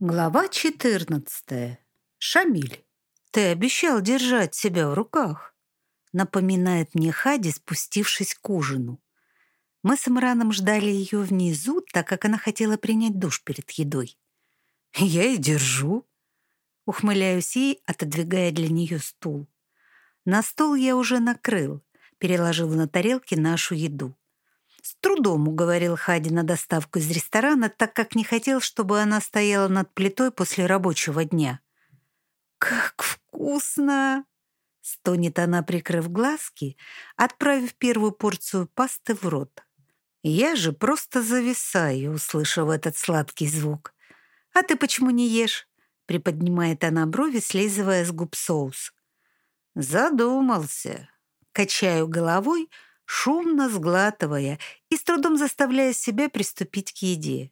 Глава 14. Шамиль. «Ты обещал держать себя в руках», — напоминает мне Хади, спустившись к ужину. Мы с Имраном ждали ее внизу, так как она хотела принять душ перед едой. «Я и держу», — ухмыляюсь ей, отодвигая для нее стул. На стол я уже накрыл, переложил на тарелки нашу еду. С трудом уговорил Хади на доставку из ресторана, так как не хотел, чтобы она стояла над плитой после рабочего дня. «Как вкусно!» — стонет она, прикрыв глазки, отправив первую порцию пасты в рот. Я же просто зависаю, услышав этот сладкий звук. «А ты почему не ешь?» — приподнимает она брови, слизывая с губ соус. «Задумался». Качаю головой, шумно сглатывая и с трудом заставляя себя приступить к еде.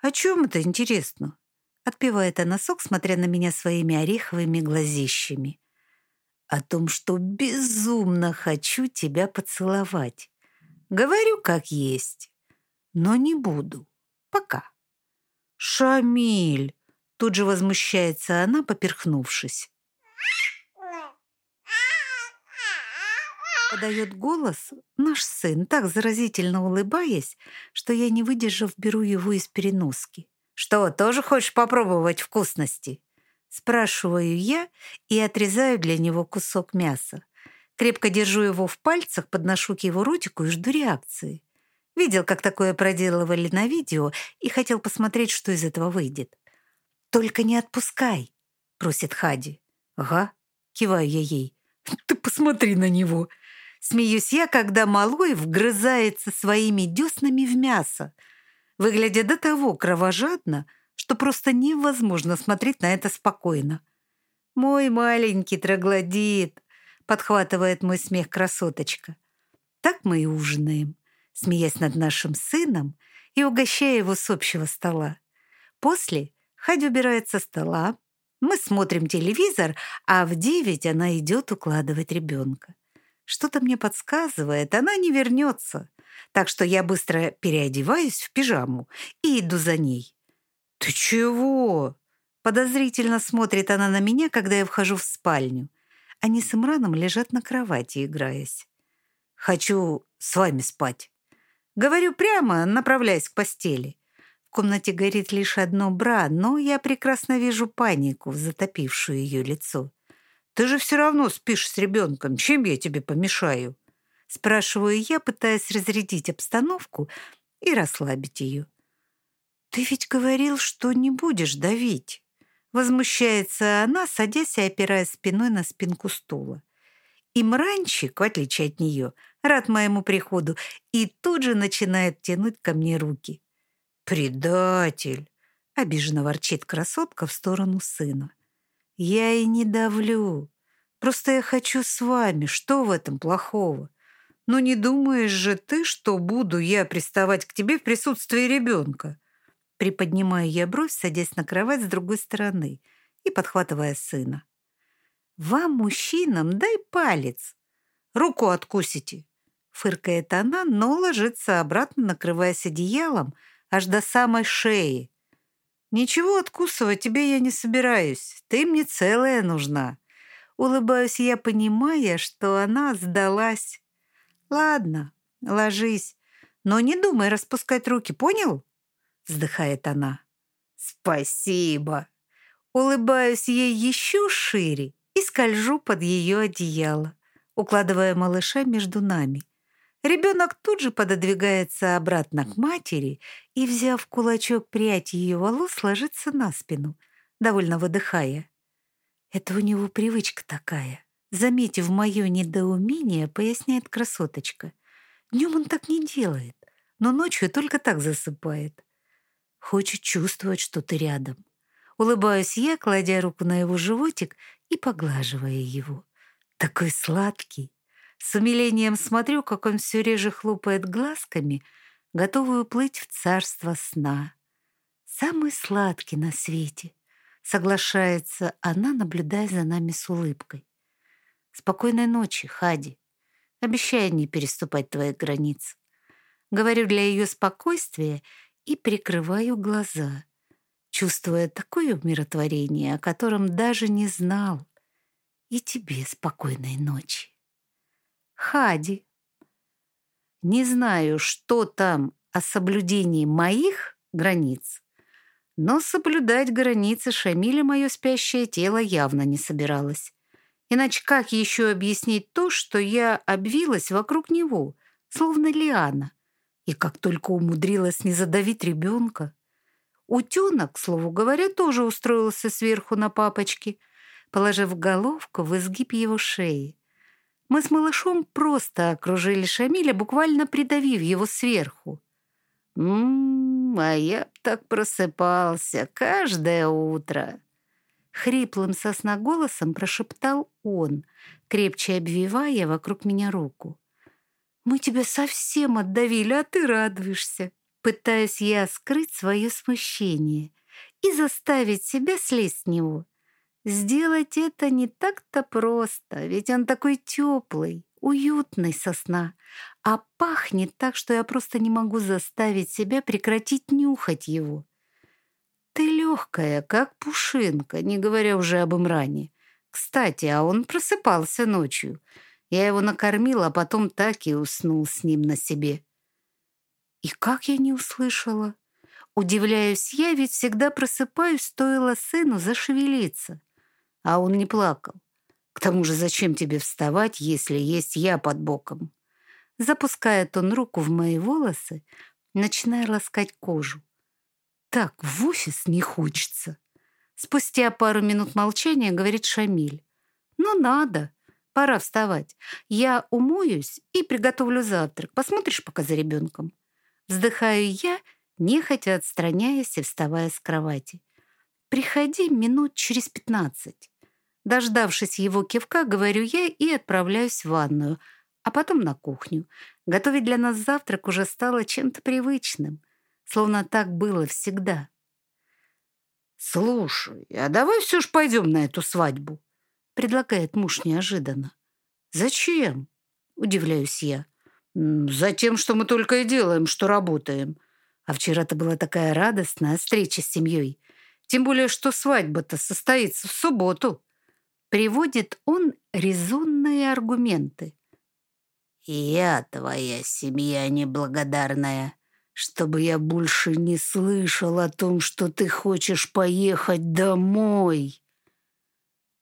«О чем это интересно?» Отпивает она сок, смотря на меня своими ореховыми глазищами. «О том, что безумно хочу тебя поцеловать. Говорю, как есть, но не буду. Пока». «Шамиль!» Тут же возмущается она, поперхнувшись. Подает голос наш сын, так заразительно улыбаясь, что я, не выдержав, беру его из переноски. «Что, тоже хочешь попробовать вкусности?» Спрашиваю я и отрезаю для него кусок мяса. Крепко держу его в пальцах, подношу к его ротику и жду реакции. Видел, как такое проделывали на видео, и хотел посмотреть, что из этого выйдет. «Только не отпускай», — просит Хади. «Ага», — киваю я ей. «Ты посмотри на него», Смеюсь я, когда малой вгрызается своими деснами в мясо, выглядя до того кровожадно, что просто невозможно смотреть на это спокойно. «Мой маленький троглодит», — подхватывает мой смех красоточка. Так мы и ужинаем, смеясь над нашим сыном и угощая его с общего стола. После Хадя убирает со стола, мы смотрим телевизор, а в девять она идет укладывать ребенка. Что-то мне подсказывает, она не вернется. Так что я быстро переодеваюсь в пижаму и иду за ней. «Ты чего?» Подозрительно смотрит она на меня, когда я вхожу в спальню. Они с Имраном лежат на кровати, играясь. «Хочу с вами спать». Говорю прямо, направляясь к постели. В комнате горит лишь одно бра, но я прекрасно вижу панику, затопившую ее лицо. Ты же все равно спишь с ребенком. Чем я тебе помешаю?» Спрашиваю я, пытаясь разрядить обстановку и расслабить ее. «Ты ведь говорил, что не будешь давить». Возмущается она, садясь и опираясь спиной на спинку стула. И мранчик, в отличие от нее, рад моему приходу и тут же начинает тянуть ко мне руки. «Предатель!» — обиженно ворчит красотка в сторону сына. Я и не давлю. Просто я хочу с вами. Что в этом плохого? Но не думаешь же ты, что буду я приставать к тебе в присутствии ребенка?» Приподнимаю я бровь, садясь на кровать с другой стороны и подхватывая сына. «Вам, мужчинам, дай палец. Руку откусите!» Фыркает она, но ложится обратно, накрываясь одеялом аж до самой шеи. «Ничего откусывать тебе я не собираюсь. Ты мне целая нужна». Улыбаюсь я, понимая, что она сдалась. «Ладно, ложись, но не думай распускать руки, понял?» Вздыхает она. «Спасибо». Улыбаюсь ей еще шире и скольжу под ее одеяло, укладывая малыша между нами. Ребенок тут же пододвигается обратно к матери и, взяв кулачок прядь ее волос, ложится на спину, довольно выдыхая. Это у него привычка такая. Заметив мое недоумение, поясняет красоточка. Днем он так не делает, но ночью только так засыпает. Хочет чувствовать, что ты рядом. Улыбаюсь я, кладя руку на его животик и поглаживая его. Такой сладкий. С умилением смотрю, как он все реже хлопает глазками, готовый уплыть в царство сна. Самый сладкий на свете, соглашается она, наблюдая за нами с улыбкой. Спокойной ночи, Хади. Обещаю не переступать твои границы. Говорю для ее спокойствия и прикрываю глаза. чувствуя такое умиротворение, о котором даже не знал. И тебе спокойной ночи. Хади. Не знаю, что там о соблюдении моих границ, но соблюдать границы Шамиля мое спящее тело явно не собиралось. Иначе как еще объяснить то, что я обвилась вокруг него, словно лиана, и как только умудрилась не задавить ребенка? Утенок, к слову говоря, тоже устроился сверху на папочке, положив головку в изгиб его шеи. Мы с малышом просто окружили Шамиля, буквально придавив его сверху. «М-м, а я так просыпался каждое утро!» Хриплым сосноголосом прошептал он, крепче обвивая вокруг меня руку. «Мы тебя совсем отдавили, а ты радуешься!» Пытаюсь я скрыть свое смущение и заставить себя слезть с него. Сделать это не так-то просто, ведь он такой теплый, уютный сосна, а пахнет так, что я просто не могу заставить себя прекратить нюхать его. Ты легкая, как пушинка, не говоря уже об Имране. Кстати, а он просыпался ночью. Я его накормила, а потом так и уснул с ним на себе. И как я не услышала? Удивляюсь я, ведь всегда просыпаюсь, стоило сыну зашевелиться. А он не плакал. К тому же зачем тебе вставать, если есть я под боком? Запускает он руку в мои волосы, начиная ласкать кожу. Так в офис не хочется. Спустя пару минут молчания говорит Шамиль. Ну надо, пора вставать. Я умоюсь и приготовлю завтрак. Посмотришь пока за ребенком. Вздыхаю я, нехотя отстраняясь и вставая с кровати. Приходи минут через пятнадцать. Дождавшись его кивка, говорю я и отправляюсь в ванную, а потом на кухню. Готовить для нас завтрак уже стало чем-то привычным, словно так было всегда. «Слушай, а давай все ж пойдем на эту свадьбу», — предлагает муж неожиданно. «Зачем?» — удивляюсь я. «Затем, что мы только и делаем, что работаем. А вчера-то была такая радостная встреча с семьей. Тем более, что свадьба-то состоится в субботу». Приводит он резонные аргументы. «Я твоя семья неблагодарная, чтобы я больше не слышал о том, что ты хочешь поехать домой».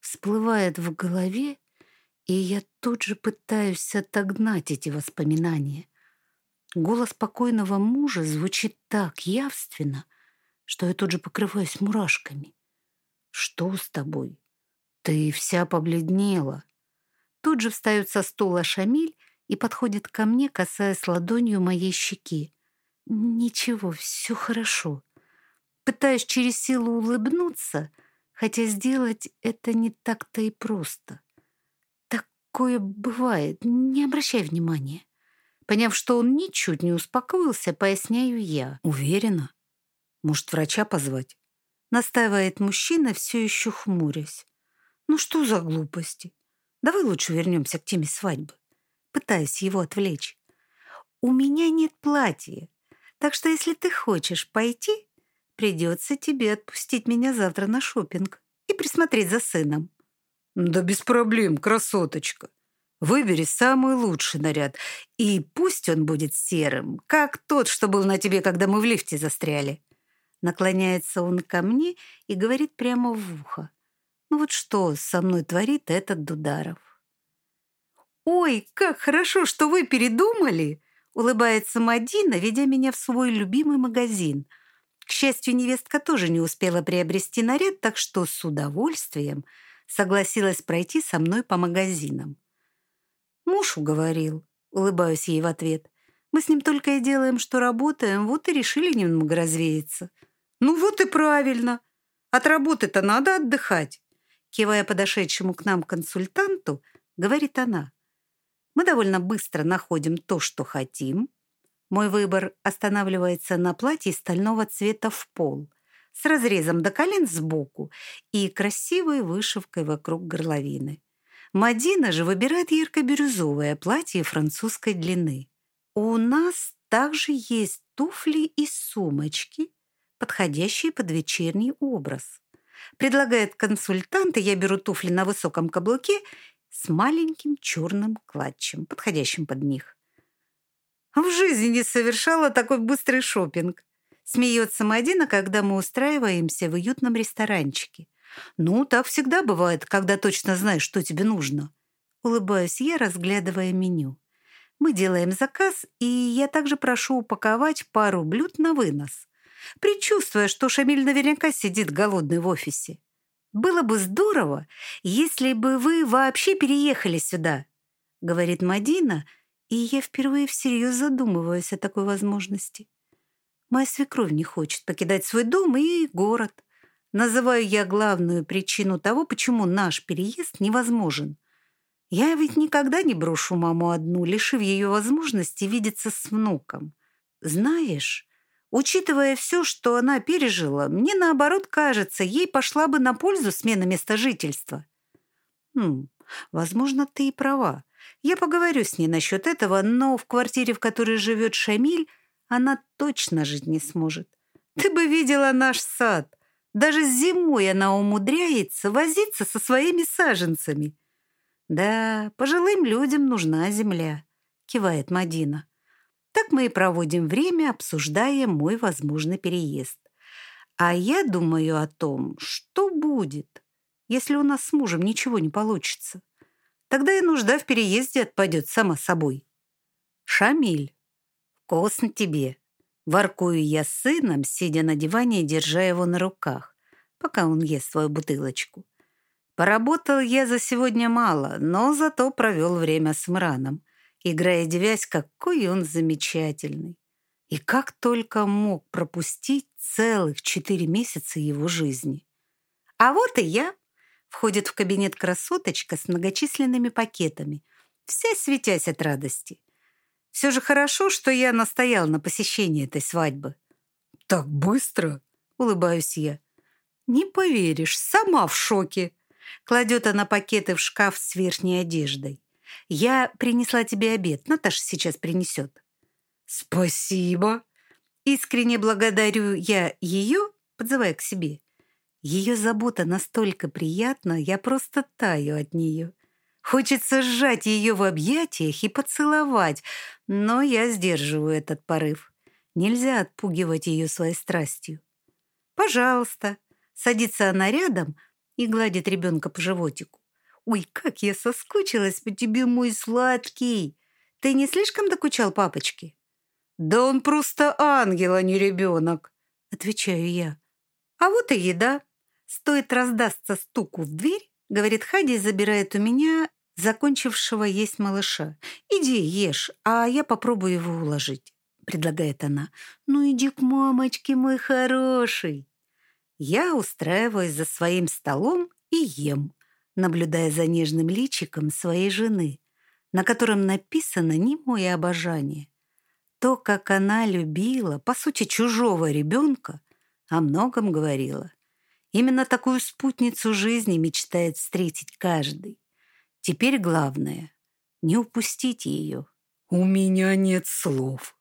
Всплывает в голове, и я тут же пытаюсь отогнать эти воспоминания. Голос покойного мужа звучит так явственно, что я тут же покрываюсь мурашками. «Что с тобой? Ты вся побледнела». Тут же встает со стула Шамиль и подходит ко мне, касаясь ладонью моей щеки. «Ничего, все хорошо». Пытаюсь через силу улыбнуться, хотя сделать это не так-то и просто. Такое бывает, не обращай внимания. Поняв, что он ничуть не успокоился, поясняю я. Уверена? Может, врача позвать? Настаивает мужчина, все еще хмурясь. Ну что за глупости? Давай лучше вернемся к теме свадьбы. Пытаюсь его отвлечь. У меня нет платья, так что если ты хочешь пойти, придется тебе отпустить меня завтра на шопинг и присмотреть за сыном. Да без проблем, красоточка. Выбери самый лучший наряд, и пусть он будет серым, как тот, что был на тебе, когда мы в лифте застряли. Наклоняется он ко мне и говорит прямо в ухо. Ну вот что со мной творит этот Дударов? «Ой, как хорошо, что вы передумали!» Улыбается Мадина, ведя меня в свой любимый магазин. К счастью, невестка тоже не успела приобрести наряд, так что с удовольствием согласилась пройти со мной по магазинам. Муж уговорил, улыбаюсь ей в ответ. Мы с ним только и делаем, что работаем, вот и решили немного развеяться. Ну вот и правильно. От работы-то надо отдыхать. Кивая подошедшему к нам консультанту, говорит она. Мы довольно быстро находим то, что хотим. Мой выбор останавливается на платье стального цвета в пол, с разрезом до колен сбоку и красивой вышивкой вокруг горловины. Мадина же выбирает ярко-бирюзовое платье французской длины. У нас также есть туфли и сумочки, подходящие под вечерний образ. Предлагает консультант, и я беру туфли на высоком каблуке с маленьким черным клатчем, подходящим под них. В жизни не совершала такой быстрый шопинг. Смеется Мадина, когда мы устраиваемся в уютном ресторанчике. Ну, так всегда бывает, когда точно знаешь, что тебе нужно. Улыбаюсь я, разглядывая меню. Мы делаем заказ, и я также прошу упаковать пару блюд на вынос, предчувствуя, что Шамиль наверняка сидит голодный в офисе. «Было бы здорово, если бы вы вообще переехали сюда», — говорит Мадина, и я впервые всерьез задумываюсь о такой возможности. Моя свекровь не хочет покидать свой дом и город. Называю я главную причину того, почему наш переезд невозможен. Я ведь никогда не брошу маму одну, лишив ее возможности видеться с внуком. Знаешь, учитывая все, что она пережила, мне наоборот кажется, ей пошла бы на пользу смена места жительства. Хм, возможно, ты и права. Я поговорю с ней насчет этого, но в квартире, в которой живет Шамиль, она точно жить не сможет. Ты бы видела наш сад. Даже зимой она умудряется возиться со своими саженцами. «Да, пожилым людям нужна земля», — кивает Мадина. Так мы и проводим время, обсуждая мой возможный переезд. А я думаю о том, что будет, если у нас с мужем ничего не получится. Тогда и нужда в переезде отпадет сама собой. Шамиль, вкусно тебе. Воркую я с сыном, сидя на диване и держа его на руках, пока он ест свою бутылочку. Поработал я за сегодня мало, но зато провел время с Мраном, играя девясь, какой он замечательный. И как только мог пропустить целых четыре месяца его жизни. А вот и я. Входит в кабинет красоточка с многочисленными пакетами, вся светясь от радости. Все же хорошо, что я настоял на посещении этой свадьбы. «Так быстро?» — улыбаюсь я. «Не поверишь, сама в шоке!» Кладет она пакеты в шкаф с верхней одеждой. «Я принесла тебе обед. Наташа сейчас принесет». «Спасибо!» Искренне благодарю я ее, подзывая к себе. Ее забота настолько приятна, я просто таю от нее. Хочется сжать ее в объятиях и поцеловать, но я сдерживаю этот порыв. Нельзя отпугивать ее своей страстью. «Пожалуйста». Садится она рядом, и гладит ребенка по животику. «Ой, как я соскучилась по тебе, мой сладкий! Ты не слишком докучал папочке?» «Да он просто ангел, а не ребенок», — отвечаю я. «А вот и еда. Стоит раздастся стуку в дверь, — говорит Хади забирает у меня закончившего есть малыша. «Иди, ешь, а я попробую его уложить», — предлагает она. «Ну иди к мамочке, мой хороший». Я устраиваюсь за своим столом и ем, наблюдая за нежным личиком своей жены, на котором написано немое обожание. То, как она любила, по сути, чужого ребенка, о многом говорила. Именно такую спутницу жизни мечтает встретить каждый. Теперь главное — не упустить ее. «У меня нет слов»,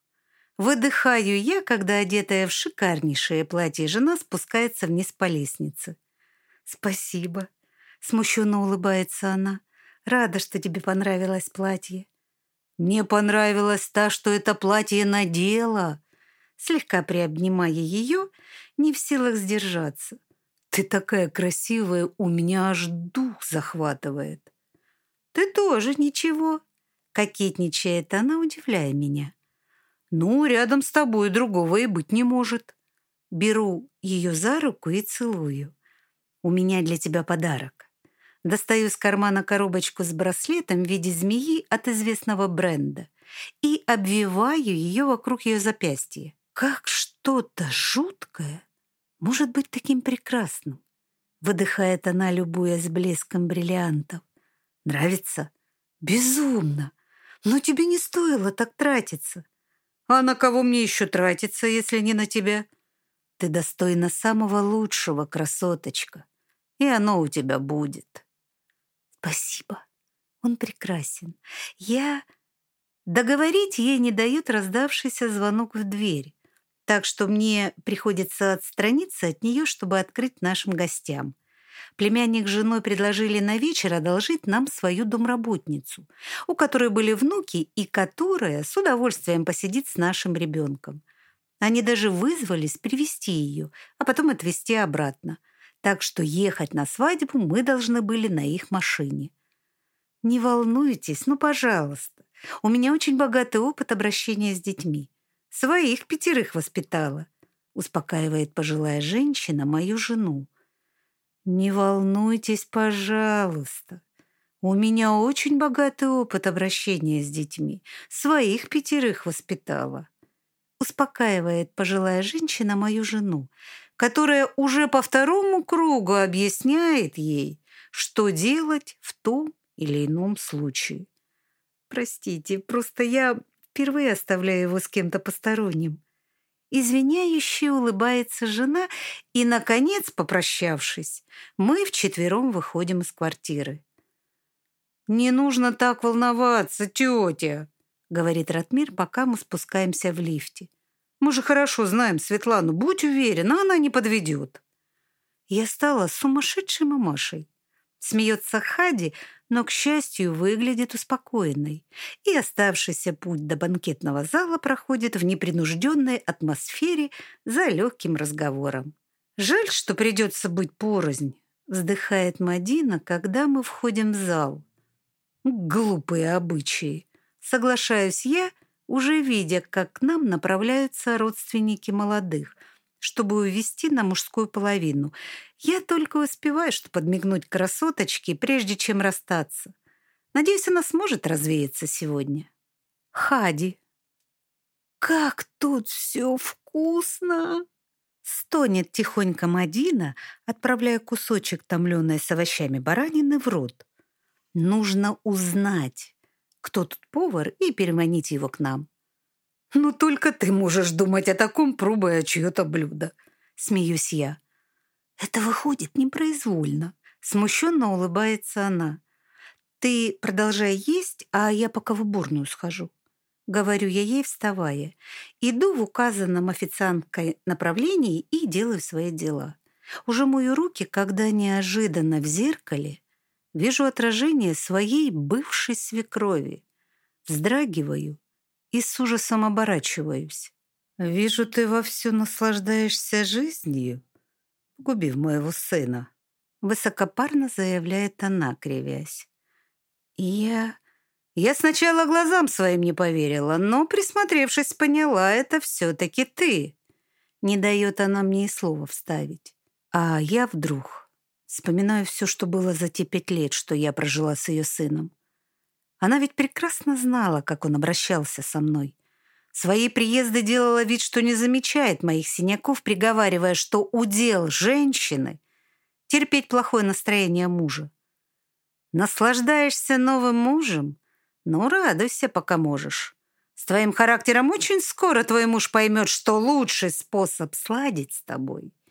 Выдыхаю я, когда одетая в шикарнейшее платье жена спускается вниз по лестнице. «Спасибо», — смущенно улыбается она. «Рада, что тебе понравилось платье». «Мне понравилось та, что это платье надела», слегка приобнимая ее, не в силах сдержаться. «Ты такая красивая, у меня аж дух захватывает». «Ты тоже ничего», — кокетничает она, удивляя меня. Ну, рядом с тобой другого и быть не может. Беру ее за руку и целую. У меня для тебя подарок. Достаю из кармана коробочку с браслетом в виде змеи от известного бренда и обвиваю ее вокруг ее запястья. Как что-то жуткое может быть таким прекрасным? Выдыхает она, любуясь блеском бриллиантов. Нравится? Безумно! Но тебе не стоило так тратиться. А на кого мне еще тратиться, если не на тебя? Ты достойна самого лучшего, красоточка. И оно у тебя будет. Спасибо. Он прекрасен. Я... Договорить ей не дает раздавшийся звонок в дверь. так что мне приходится отстраниться от нее, чтобы открыть нашим гостям. Племянник с женой предложили на вечер одолжить нам свою домработницу, у которой были внуки и которая с удовольствием посидит с нашим ребенком. Они даже вызвались привести ее, а потом отвезти обратно. Так что ехать на свадьбу мы должны были на их машине. Не волнуйтесь, ну, пожалуйста. У меня очень богатый опыт обращения с детьми. Своих пятерых воспитала, успокаивает пожилая женщина мою жену. Не волнуйтесь, пожалуйста. У меня очень богатый опыт обращения с детьми. Своих пятерых воспитала. Успокаивает пожилая женщина мою жену, которая уже по второму кругу объясняет ей, что делать в том или ином случае. Простите, просто я впервые оставляю его с кем-то посторонним. Извиняюще улыбается жена, и, наконец, попрощавшись, мы вчетвером выходим из квартиры. «Не нужно так волноваться, тетя», — говорит Ратмир, пока мы спускаемся в лифте. «Мы же хорошо знаем Светлану, будь уверена, она не подведет». Я стала сумасшедшей мамашей. Смеется Хади, но, к счастью, выглядит успокоенной, и оставшийся путь до банкетного зала проходит в непринужденной атмосфере за легким разговором. «Жаль, что придется быть порознь», — вздыхает Мадина, когда мы входим в зал. «Глупые обычаи», — соглашаюсь я, уже видя, как к нам направляются родственники молодых — чтобы увести на мужскую половину. Я только успеваю, что подмигнуть красоточке, прежде чем расстаться. Надеюсь, она сможет развеяться сегодня. Хади. «Как тут все вкусно!» Стонет тихонько Мадина, отправляя кусочек томленой с овощами баранины в рот. Нужно узнать, кто тут повар, и переманить его к нам. «Ну только ты можешь думать о таком, пробуя чье-то блюдо», — смеюсь я. «Это выходит непроизвольно», — смущенно улыбается она. «Ты продолжай есть, а я пока в уборную схожу». Говорю я ей, вставая. Иду в указанном официанткой направлении и делаю свои дела. Уже мою руки, когда неожиданно в зеркале вижу отражение своей бывшей свекрови. Вздрагиваю и с ужасом оборачиваюсь. «Вижу, ты вовсю наслаждаешься жизнью, губив моего сына», высокопарно заявляет она, кривясь. «Я...» Я сначала глазам своим не поверила, но, присмотревшись, поняла, это все-таки ты. Не дает она мне и слова вставить. А я вдруг вспоминаю все, что было за те пять лет, что я прожила с ее сыном. Она ведь прекрасно знала, как он обращался со мной. Свои приезды делала вид, что не замечает моих синяков, приговаривая, что удел женщины — терпеть плохое настроение мужа. Наслаждаешься новым мужем? Ну, радуйся, пока можешь. С твоим характером очень скоро твой муж поймет, что лучший способ сладить с тобой —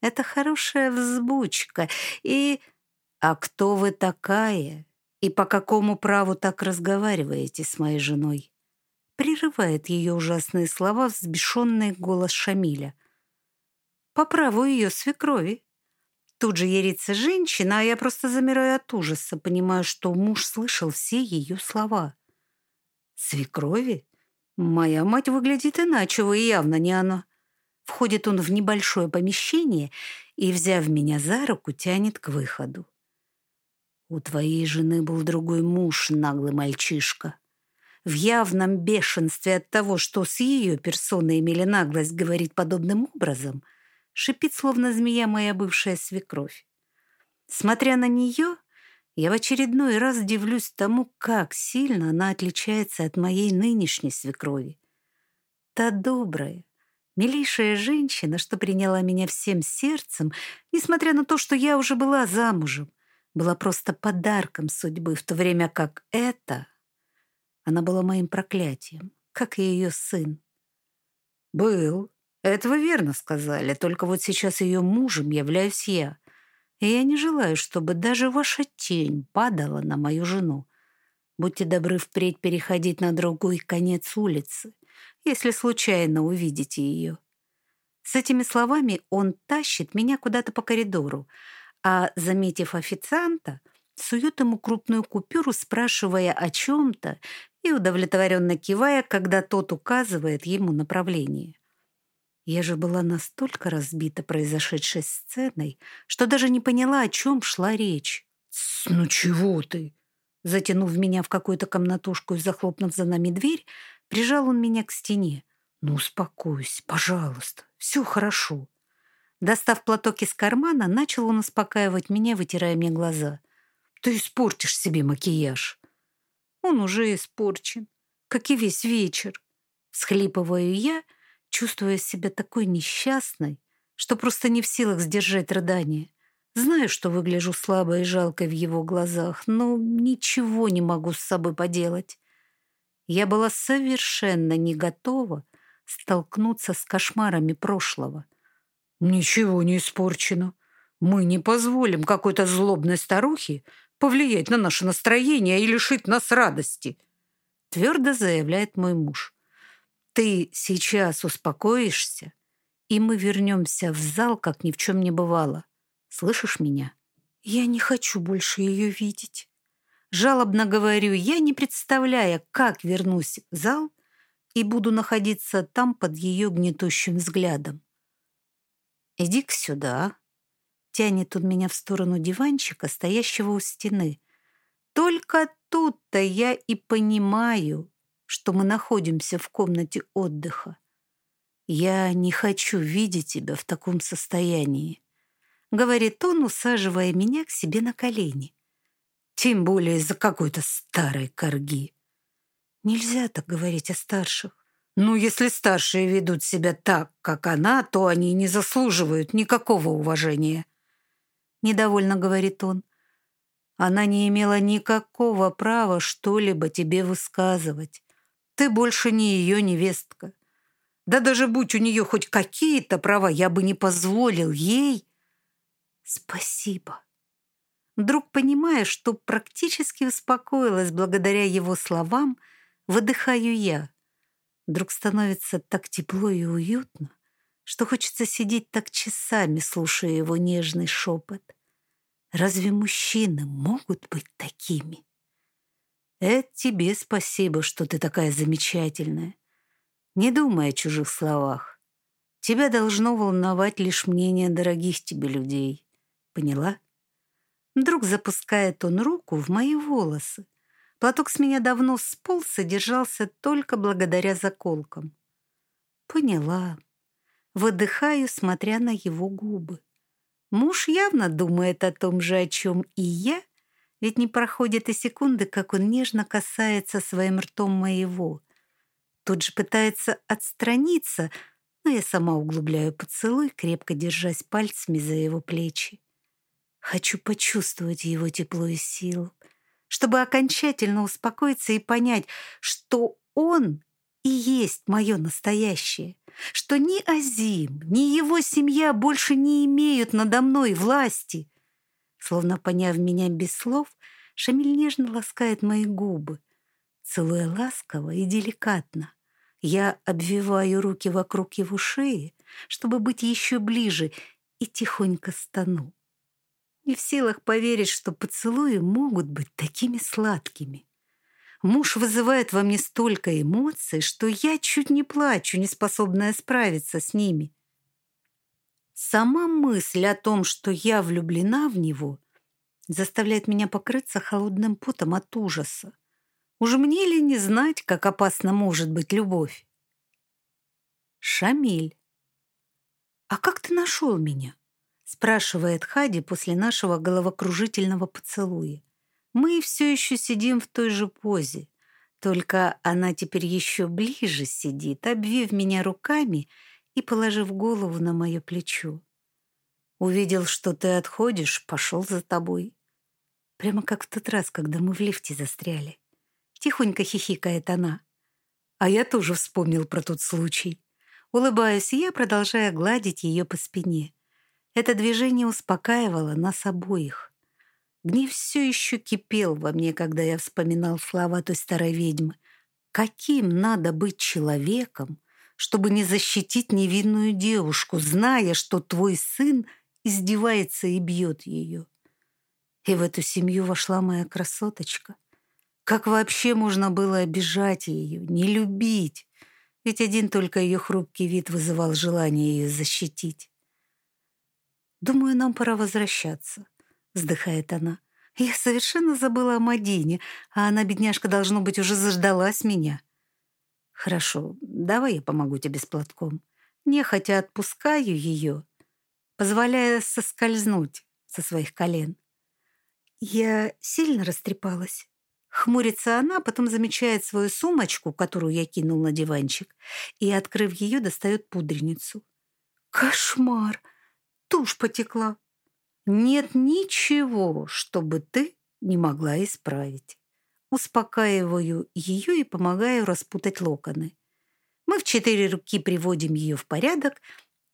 это хорошая взбучка. И... А кто вы такая? «И по какому праву так разговариваете с моей женой?» Прерывает ее ужасные слова взбешенный голос Шамиля. «По праву ее свекрови». Тут же ярится женщина, а я просто замираю от ужаса, понимаю, что муж слышал все ее слова. «Свекрови? Моя мать выглядит иначе, вы явно не она». Входит он в небольшое помещение и, взяв меня за руку, тянет к выходу. У твоей жены был другой муж, наглый мальчишка. В явном бешенстве от того, что с ее персоной имели наглость говорить подобным образом, шипит, словно змея, моя бывшая свекровь. Смотря на нее, я в очередной раз удивлюсь тому, как сильно она отличается от моей нынешней свекрови. Та добрая, милейшая женщина, что приняла меня всем сердцем, несмотря на то, что я уже была замужем, была просто подарком судьбы, в то время как это... Она была моим проклятием, как и ее сын. «Был. Это вы верно сказали. Только вот сейчас ее мужем являюсь я. И я не желаю, чтобы даже ваша тень падала на мою жену. Будьте добры впредь переходить на другой конец улицы, если случайно увидите ее». С этими словами он тащит меня куда-то по коридору, а, заметив официанта, сует ему крупную купюру, спрашивая о чем-то и удовлетворенно кивая, когда тот указывает ему направление. Я же была настолько разбита произошедшей сценой, что даже не поняла, о чем шла речь. «Ну чего ты?» Затянув меня в какую-то комнатушку и захлопнув за нами дверь, прижал он меня к стене. «Ну, успокойся, пожалуйста, все хорошо». Достав платок из кармана, начал он успокаивать меня, вытирая мне глаза. «Ты испортишь себе макияж». «Он уже испорчен, как и весь вечер». Схлипываю я, чувствуя себя такой несчастной, что просто не в силах сдержать рыдание. Знаю, что выгляжу слабой и жалкой в его глазах, но ничего не могу с собой поделать. Я была совершенно не готова столкнуться с кошмарами прошлого. «Ничего не испорчено. Мы не позволим какой-то злобной старухе повлиять на наше настроение и лишить нас радости», твердо заявляет мой муж. «Ты сейчас успокоишься, и мы вернемся в зал, как ни в чем не бывало. Слышишь меня? Я не хочу больше ее видеть. Жалобно говорю я, не представляя, как вернусь в зал и буду находиться там под ее гнетущим взглядом. «Иди-ка сюда», — тянет он меня в сторону диванчика, стоящего у стены. Только тут-то я и понимаю, что мы находимся в комнате отдыха. Я не хочу видеть тебя в таком состоянии. — говорит он, усаживая меня к себе на колени. «Тем более из-за какой-то старой корги». Нельзя так говорить о старших. Ну, если старшие ведут себя так, как она, то они не заслуживают никакого уважения. Недовольно говорит он. Она не имела никакого права что-либо тебе высказывать. Ты больше не ее невестка. Да даже будь у нее хоть какие-то права, я бы не позволил ей «Спасибо». Вдруг понимая, что практически успокоилась благодаря его словам, выдыхаю я. Вдруг становится так тепло и уютно, что хочется сидеть так часами, слушая его нежный шепот. Разве мужчины могут быть такими? Это тебе спасибо, что ты такая замечательная. Не думай о чужих словах. Тебя должно волновать лишь мнение дорогих тебе людей. Поняла? Вдруг запускает он руку в мои волосы. Платок с меня давно сполз и держался только благодаря заколкам. Поняла. Выдыхаю, смотря на его губы. Муж явно думает о том же, о чем и я, ведь не проходит и секунды, как он нежно касается своим ртом моего. Тут же пытается отстраниться, но я сама углубляю поцелуй, крепко держась пальцами за его плечи. Хочу почувствовать его тепло и силу, чтобы окончательно успокоиться и понять, что он и есть мое настоящее, что ни Азим, ни его семья больше не имеют надо мной власти. Словно поняв меня без слов, Шамиль нежно ласкает мои губы, целуя ласково и деликатно. Я обвиваю руки вокруг его шеи, чтобы быть еще ближе, и тихонько стану. Не в силах поверить, что поцелуи могут быть такими сладкими. Муж вызывает во мне столько эмоций, что я чуть не плачу, не способная справиться с ними. Сама мысль о том, что я влюблена в него, заставляет меня покрыться холодным потом от ужаса. Уж мне ли не знать, как опасна может быть любовь? Шамиль, а как ты нашел меня? Спрашивает Хади после нашего головокружительного поцелуя. Мы все еще сидим в той же позе, только она теперь еще ближе сидит, обвив меня руками и положив голову на мое плечо. Увидел, что ты отходишь, пошел за тобой. Прямо как в тот раз, когда мы в лифте застряли. Тихонько хихикает она. А я тоже вспомнил про тот случай. Улыбаюсь я, продолжая гладить ее по спине. Это движение успокаивало нас обоих. Гнев все еще кипел во мне, когда я вспоминал слова той старой ведьмы. Каким надо быть человеком, чтобы не защитить невинную девушку, зная, что твой сын издевается и бьет ее. И в эту семью вошла моя красоточка. Как вообще можно было обижать ее, не любить? Ведь один только ее хрупкий вид вызывал желание ее защитить. «Думаю, нам пора возвращаться», — вздыхает она. «Я совершенно забыла о Мадине, а она, бедняжка, должно быть, уже заждалась меня». «Хорошо, давай я помогу тебе с платком». Нехотя отпускаю ее, позволяя соскользнуть со своих колен. Я сильно растрепалась. Хмурится она, потом замечает свою сумочку, которую я кинул на диванчик, и, открыв ее, достает пудреницу. «Кошмар! Тушь потекла!» «Нет ничего, чтобы ты не могла исправить». Успокаиваю ее и помогаю распутать локоны. Мы в четыре руки приводим ее в порядок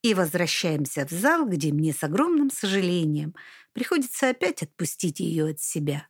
и возвращаемся в зал, где мне с огромным сожалением приходится опять отпустить ее от себя.